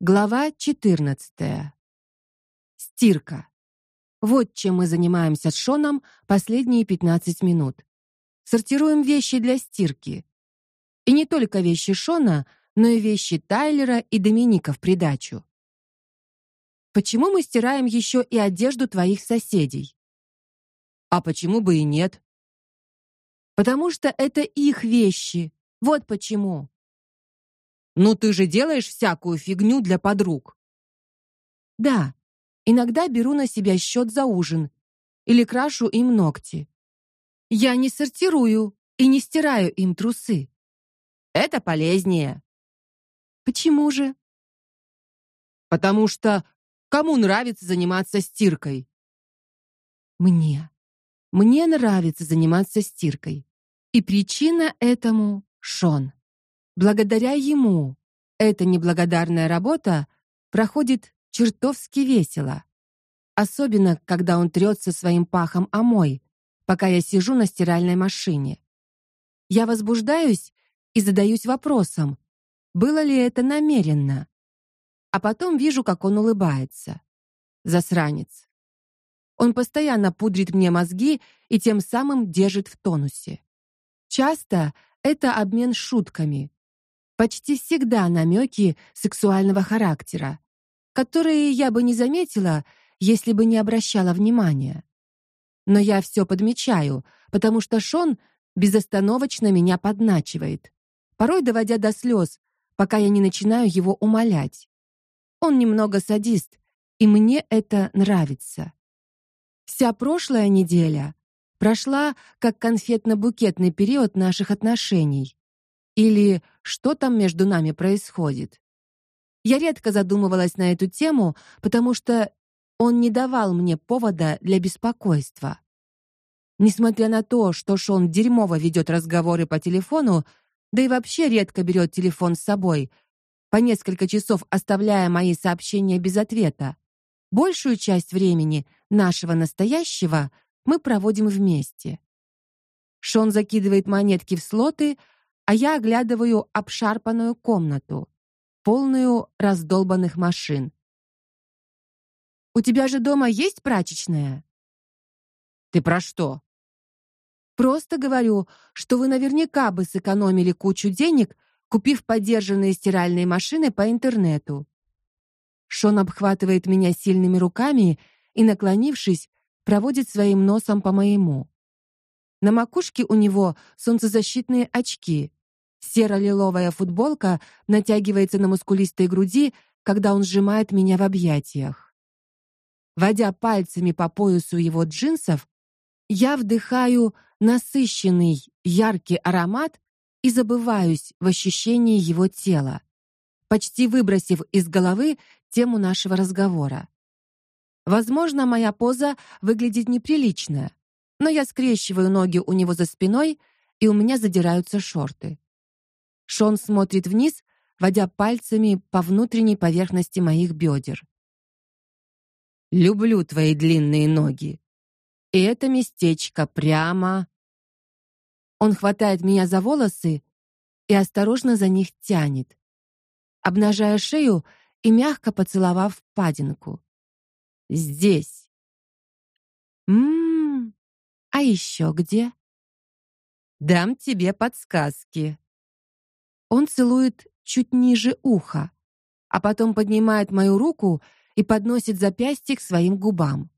Глава 14. Стирка. Вот чем мы занимаемся с Шоном последние 15 минут. Сортируем вещи для стирки. И не только вещи Шона, но и вещи Тайлера и Доминика в придачу. Почему мы стираем еще и одежду твоих соседей? А почему бы и нет? Потому что это их вещи. Вот почему. Ну ты же делаешь всякую фигню для подруг. Да. Иногда беру на себя счет за ужин или крашу им ногти. Я не сортирую и не стираю им трусы. Это полезнее. Почему же? Потому что кому нравится заниматься стиркой? Мне. Мне нравится заниматься стиркой. И причина этому Шон. Благодаря ему эта неблагодарная работа проходит чертовски весело. Особенно, когда он трется своим пахом о мой, пока я сижу на стиральной машине. Я возбуждаюсь и задаюсь вопросом: было ли это намеренно? А потом вижу, как он улыбается. Засранец. Он постоянно пудрит мне мозги и тем самым держит в тонусе. Часто это обмен шутками, почти всегда намеки сексуального характера, которые я бы не заметила, если бы не обращала внимания. Но я все подмечаю, потому что Шон безостановочно меня подначивает, порой доводя до слез, пока я не начинаю его умолять. Он немного садист, и мне это нравится. Вся прошлая неделя прошла как конфетно-букетный период наших отношений. Или что там между нами происходит? Я редко задумывалась на эту тему, потому что он не давал мне повода для беспокойства. Несмотря на то, что Шон дерьмово ведет разговоры по телефону, да и вообще редко берет телефон с собой, по несколько часов оставляя мои сообщения без ответа, большую часть времени нашего настоящего мы проводим вместе. Шон закидывает монетки в слоты, а я оглядываю обшарпанную комнату, полную раздолбанных машин. У тебя же дома есть прачечная? Ты про что? Просто говорю, что вы наверняка бы сэкономили кучу денег, купив подержанные стиральные машины по интернету. Шон обхватывает меня сильными руками и, наклонившись, проводит своим носом по моему. На макушке у него солнцезащитные очки. Серо-лиловая футболка натягивается на мускулистой груди, когда он сжимает меня в объятиях. Водя пальцами по поясу его джинсов, я вдыхаю насыщенный, яркий аромат и забываюсь в ощущении его тела, почти выбросив из головы тему нашего разговора. Возможно, моя поза выглядит неприлично, но я скрещиваю ноги у него за спиной, и у меня задираются шорты. Шон смотрит вниз, водя пальцами по внутренней поверхности моих бедер. Люблю твои длинные ноги. И это местечко прямо Он хватает меня за волосы и осторожно за них тянет, обнажая шею и мягко поцеловав впадинку. Здесь. Мм. А еще где? Дам тебе подсказки. Он целует чуть ниже уха, а потом поднимает мою руку и подносит запястье к своим губам.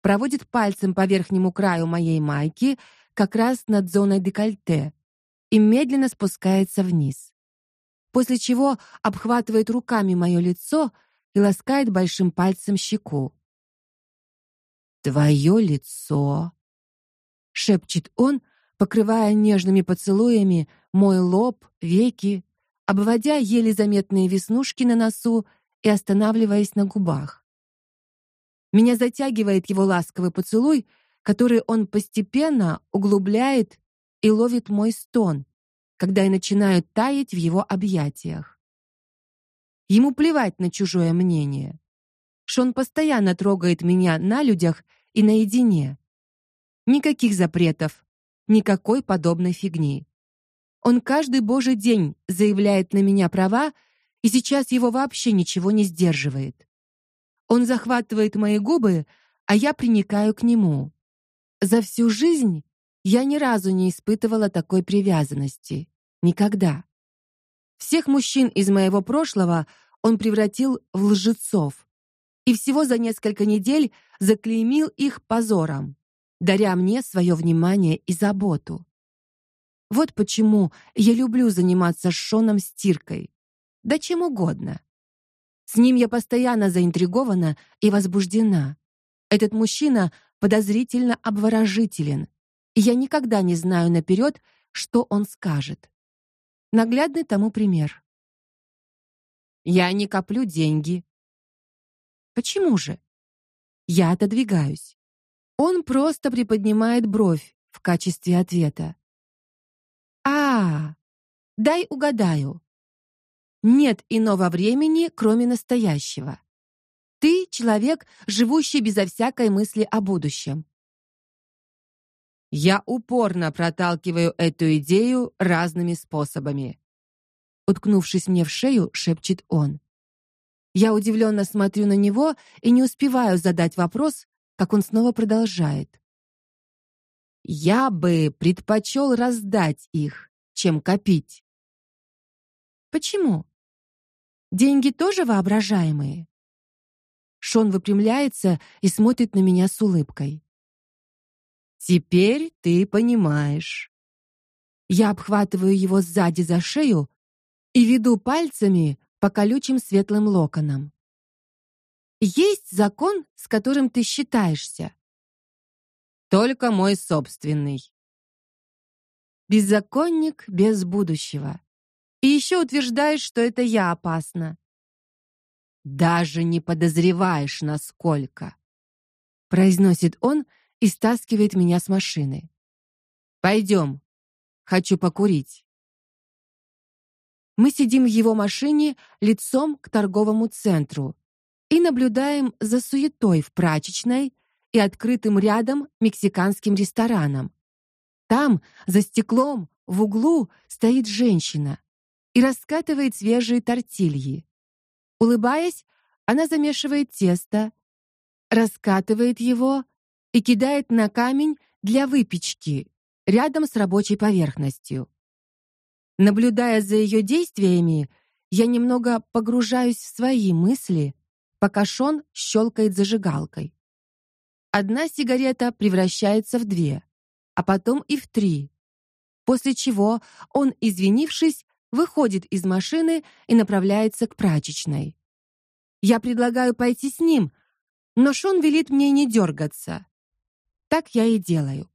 Проводит пальцем по верхнему краю моей майки, как раз над зоной декольте, и медленно спускается вниз. После чего обхватывает руками мое лицо и ласкает большим пальцем щеку. Твое лицо, шепчет он, покрывая нежными поцелуями мой лоб, веки, обводя еле заметные веснушки на носу и останавливаясь на губах. Меня затягивает его ласковый поцелуй, который он постепенно углубляет и ловит мой стон, когда я начинаю таять в его объятиях. Ему плевать на чужое мнение. Шон постоянно трогает меня на людях и наедине. Никаких запретов, никакой подобной фигни. Он каждый божий день заявляет на меня права и сейчас его вообще ничего не сдерживает. Он захватывает мои губы, а я приникаю к нему. За всю жизнь я ни разу не испытывала такой привязанности. Никогда. Всех мужчин из моего прошлого он превратил в лжецов. И всего за несколько недель заклеймил их позором, даря мне свое внимание и заботу. Вот почему я люблю заниматься с Шоном стиркой. Да чем угодно. С ним я постоянно заинтригована и возбуждена. Этот мужчина подозрительно обворожителен, и я никогда не знаю наперед, что он скажет. Наглядный тому пример. Я не коплю деньги. Почему же? Я отодвигаюсь. Он просто приподнимает бровь в качестве ответа. А, дай угадаю. Нет иного времени, кроме настоящего. Ты человек, живущий безо всякой мысли о будущем. Я упорно проталкиваю эту идею разными способами. Уткнувшись мне в шею, шепчет он. Я удивленно смотрю на него и не успеваю задать вопрос, как он снова продолжает. Я бы предпочел раздать их, чем копить. Почему? Деньги тоже воображаемые. Шон выпрямляется и смотрит на меня с улыбкой. Теперь ты понимаешь. Я обхватываю его сзади за шею и веду пальцами по колючим светлым локонам. Есть закон, с которым ты считаешься? Только мой собственный. Беззаконник без будущего. И еще утверждаешь, что это я опасна. Даже не подозреваешь, насколько, произносит он и стаскивает меня с машины. Пойдем. Хочу покурить. Мы сидим в его машине лицом к торговому центру и наблюдаем за суетой в прачечной, и открытым рядом мексиканским рестораном. Там, за стеклом, в углу стоит женщина и раскатывает свежие тортильи. Улыбаясь, она замешивает тесто, раскатывает его и кидает на камень для выпечки рядом с рабочей поверхностью. Наблюдая за ее действиями, я немного погружаюсь в свои мысли, пока Шон щелкает зажигалкой. Одна сигарета превращается в две, а потом и в три. После чего он, извинившись, выходит из машины и направляется к прачечной. Я предлагаю пойти с ним, но Шон велит мне не дергаться. Так я и делаю.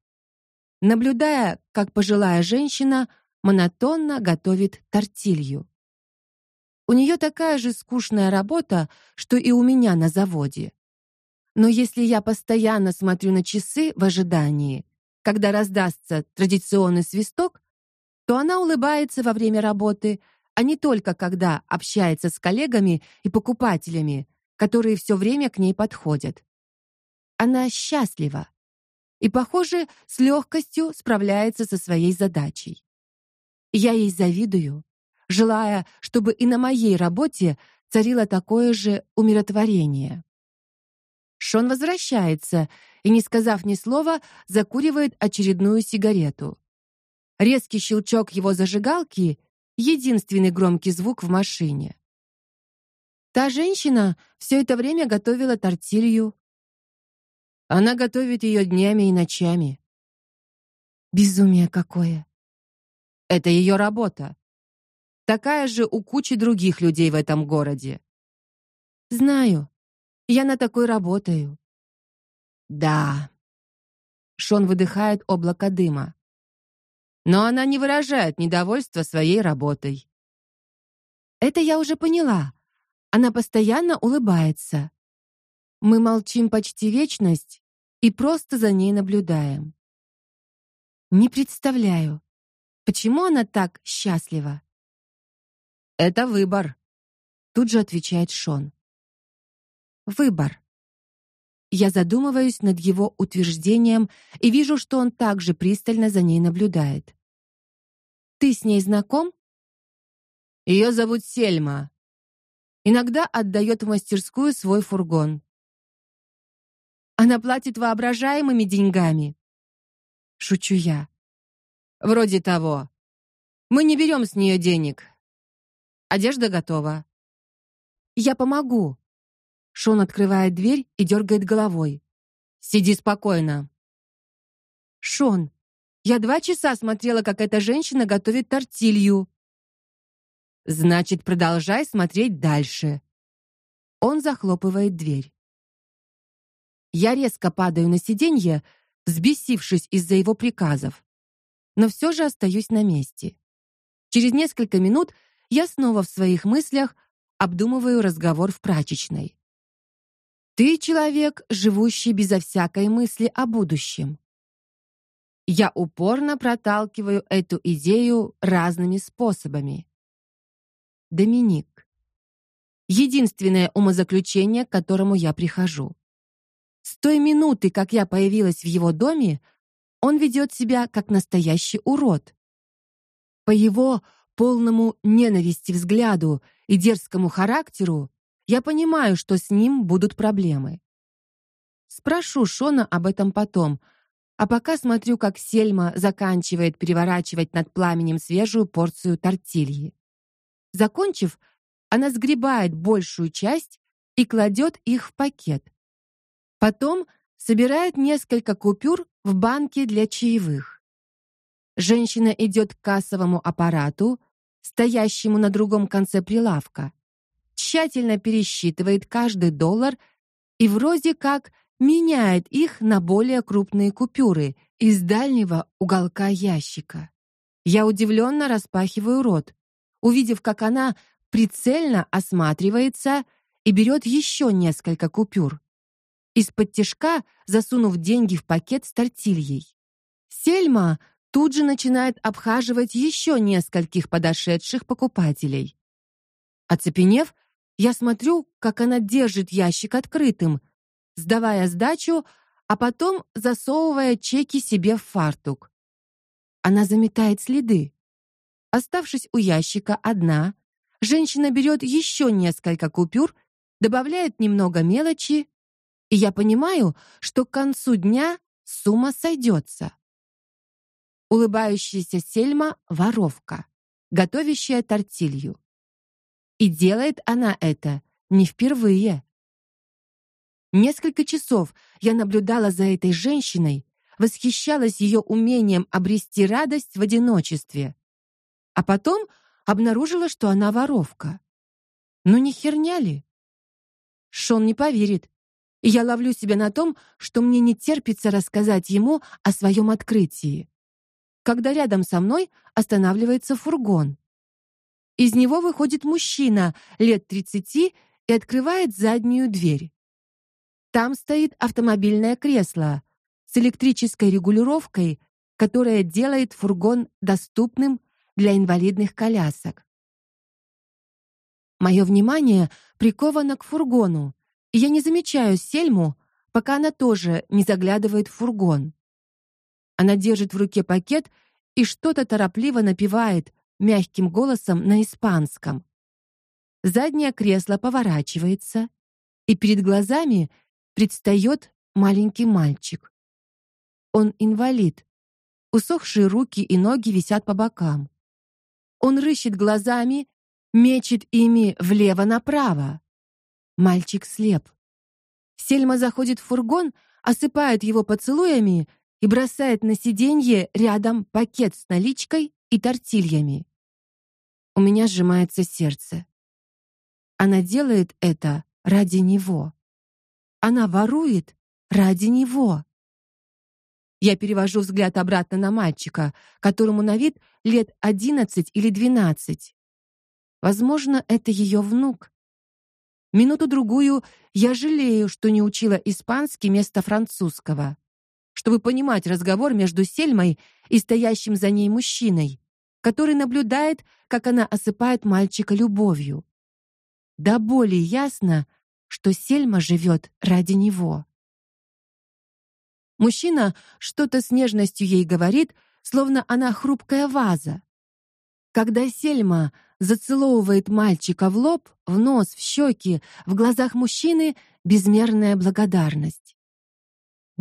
Наблюдая, как пожилая женщина монотонно готовит тортилью. У нее такая же скучная работа, что и у меня на заводе. Но если я постоянно смотрю на часы в ожидании, когда раздастся традиционный свисток, то она улыбается во время работы, а не только когда общается с коллегами и покупателями, которые все время к ней подходят. Она счастлива и, похоже, с легкостью справляется со своей задачей. Я ей завидую, желая, чтобы и на моей работе царило такое же умиротворение. Шон возвращается и, не сказав ни слова, закуривает очередную сигарету. Резкий щелчок его зажигалки единственный громкий звук в машине. Та женщина все это время готовила тортилью. Она готовит ее днями и ночами. Безумие какое. Это ее работа. Такая же у кучи других людей в этом городе. Знаю. Я на такой работаю. Да. Шон выдыхает облако дыма. Но она не выражает недовольства своей работой. Это я уже поняла. Она постоянно улыбается. Мы молчим почти вечность и просто за ней наблюдаем. Не представляю, почему она так счастлива. Это выбор, тут же отвечает Шон. Выбор. Я задумываюсь над его утверждением и вижу, что он также пристально за ней наблюдает. Ты с ней знаком? Ее зовут Сельма. Иногда отдает в мастерскую свой фургон. Она платит воображаемыми деньгами. Шучу я. Вроде того. Мы не берем с нее денег. Одежда готова. Я помогу. Шон открывает дверь и дергает головой. Сиди спокойно. Шон, я два часа смотрела, как эта женщина готовит тортилью. Значит, продолжай смотреть дальше. Он захлопывает дверь. Я резко падаю на сиденье, взбесившись из-за его приказов. Но все же остаюсь на месте. Через несколько минут я снова в своих мыслях обдумываю разговор в прачечной. Ты человек, живущий безо всякой мысли о будущем. Я упорно проталкиваю эту идею разными способами. Доминик. Единственное умозаключение, к которому я прихожу. С той минуты, как я появилась в его доме, он ведет себя как настоящий урод. По его полному ненависти взгляду и дерзкому характеру я понимаю, что с ним будут проблемы. Спрошу Шона об этом потом, а пока смотрю, как Сельма заканчивает переворачивать над пламенем свежую порцию тортильи. Закончив, она сгребает большую часть и кладет их в пакет. Потом собирает несколько купюр в банке для чаевых. Женщина идет к кассовому аппарату, стоящему на другом конце прилавка, тщательно пересчитывает каждый доллар и вроде как меняет их на более крупные купюры из дальнего уголка ящика. Я удивленно распахиваю рот, увидев, как она прицельно осматривается и берет еще несколько купюр из-под тишка засунув деньги в пакет с тортильей. Сельма тут же начинает обхаживать еще нескольких подошедших покупателей. Оцепенев, я смотрю, как она держит ящик открытым, сдавая сдачу, а потом засовывая чеки себе в фартук. Она заметает следы. Оставшись у ящика одна, женщина берет еще несколько купюр, добавляет немного мелочи и я понимаю, что к концу дня сумма сойдется. Улыбающаяся Сельма воровка, готовящая тортилью. И делает она это не впервые. Несколько часов я наблюдала за этой женщиной, восхищалась ее умением обрести радость в одиночестве. А потом обнаружила, что она воровка. Ну не херня ли? Шон не поверит, и я ловлю себя на том, что мне не терпится рассказать ему о своем открытии. Когда рядом со мной останавливается фургон. Из него выходит мужчина лет тридцати и открывает заднюю дверь. Там стоит автомобильное кресло с электрической регулировкой, которая делает фургон доступным для инвалидных колясок. Мое внимание приковано к фургону, я не замечаю Сельму, пока она тоже не заглядывает в фургон. Она держит в руке пакет и что-то торопливо напевает мягким голосом на испанском. Заднее кресло поворачивается, и перед глазами предстает маленький мальчик. Он инвалид. Усохшие руки и ноги висят по бокам. Он рыщет глазами, мечет ими влево-направо. Мальчик слеп. Сельма заходит в фургон, осыпает его поцелуями и бросает на сиденье рядом пакет с наличкой и тортильями. У меня сжимается сердце. Она делает это ради него. Она ворует ради него. Я перевожу взгляд обратно на мальчика, которому на вид лет одиннадцать или двенадцать. Возможно, это ее внук. Минуту-другую я жалею, что не учила испанский вместо французского, чтобы понимать разговор между Сельмой и стоящим за ней мужчиной, который наблюдает, как она осыпает мальчика любовью. Да более ясно, что Сельма живет ради него. Мужчина что-то с нежностью ей говорит, словно она хрупкая ваза. Когда Сельма зацеловывает мальчика в лоб, в нос, в щеки, в глазах мужчины безмерная благодарность.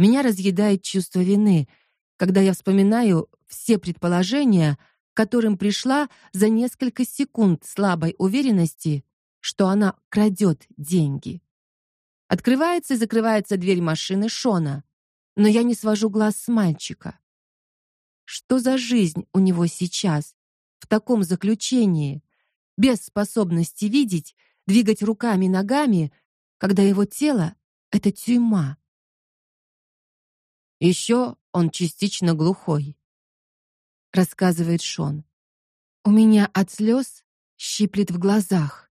Меня разъедает чувство вины, когда я вспоминаю все предположения, к которым пришла за несколько секунд слабой уверенности, что она крадет деньги. Открывается и закрывается дверь машины Шона, но я не свожу глаз с мальчика. Что за жизнь у него сейчас в таком заключении, без способности видеть, двигать руками, ногами, когда его тело это тюрьма? Еще он частично глухой, рассказывает Шон. У меня от слез щиплет в глазах.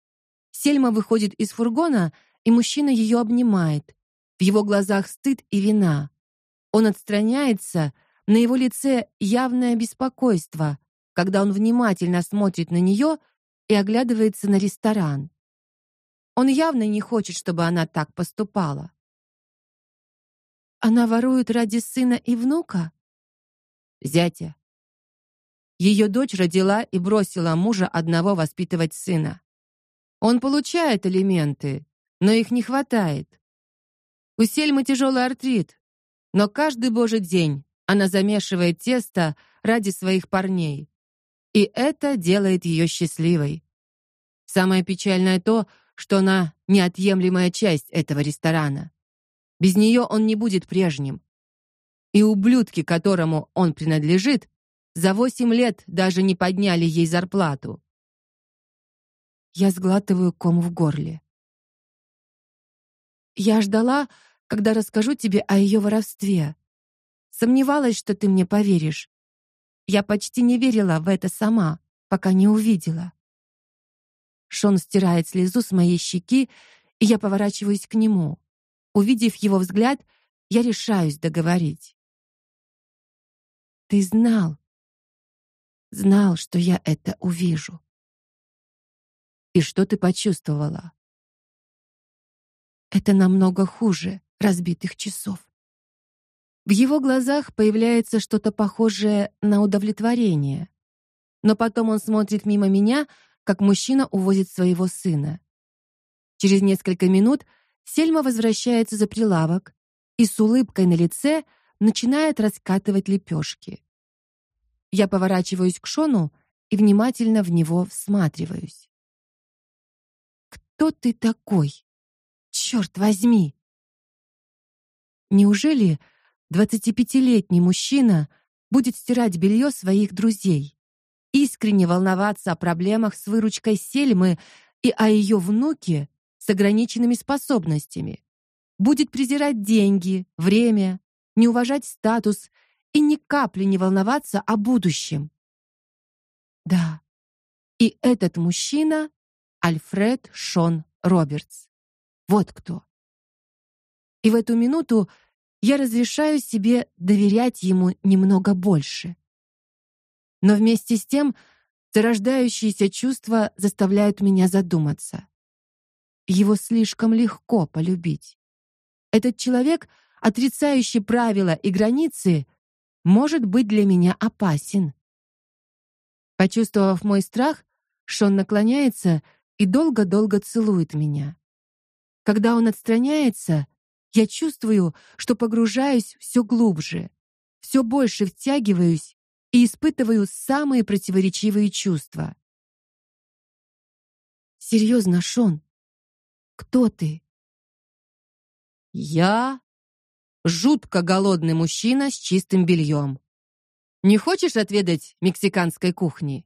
Сельма выходит из фургона и мужчина ее обнимает. В его глазах стыд и вина. Он отстраняется, на его лице явное беспокойство, когда он внимательно смотрит на нее и оглядывается на ресторан. Он явно не хочет, чтобы она так поступала. Она ворует ради сына и внука? Зятя. Ее дочь родила и бросила мужа одного воспитывать сына. Он получает элементы, но их не хватает. У Сельмы тяжелый артрит, но каждый божий день она замешивает тесто ради своих парней. И это делает ее счастливой. Самое печальное то, что она неотъемлемая часть этого ресторана. Без нее он не будет прежним. И ублюдки, которому он принадлежит, за восемь лет даже не подняли ей зарплату. Я сглатываю ком в горле. Я ждала, когда расскажу тебе о ее воровстве. Сомневалась, что ты мне поверишь. Я почти не верила в это сама, пока не увидела. Шон стирает слезу с моей щеки, и я поворачиваюсь к нему. Увидев его взгляд, я решаюсь договорить. Ты знал, знал, что я это увижу. И что ты почувствовала? Это намного хуже разбитых часов. В его глазах появляется что-то похожее на удовлетворение. Но потом он смотрит мимо меня, как мужчина увозит своего сына. Через несколько минут Сельма возвращается за прилавок и с улыбкой на лице начинает раскатывать лепешки. Я поворачиваюсь к Шону и внимательно в него всматриваюсь. Кто ты такой? Черт возьми. Неужели двадцатипятилетний мужчина будет стирать белье своих друзей, искренне волноваться о проблемах с выручкой Сельмы и о ее внуке с ограниченными способностями, будет презирать деньги, время, не уважать статус и ни капли не волноваться о будущем? Да. И этот мужчина Альфред Шон Робертс. Вот кто. И в эту минуту я разрешаю себе доверять ему немного больше. Но вместе с тем зарождающиеся чувства заставляют меня задуматься. Его слишком легко полюбить. Этот человек, отрицающий правила и границы, может быть для меня опасен. Почувствовав мой страх, Шон наклоняется и долго-долго целует меня. Когда он отстраняется, я чувствую, что погружаюсь все глубже, все больше втягиваюсь и испытываю самые противоречивые чувства. Серьезно, Шон, кто ты? Я жутко голодный мужчина с чистым бельем. Не хочешь отведать мексиканской кухни?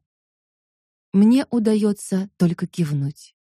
Мне удается только кивнуть.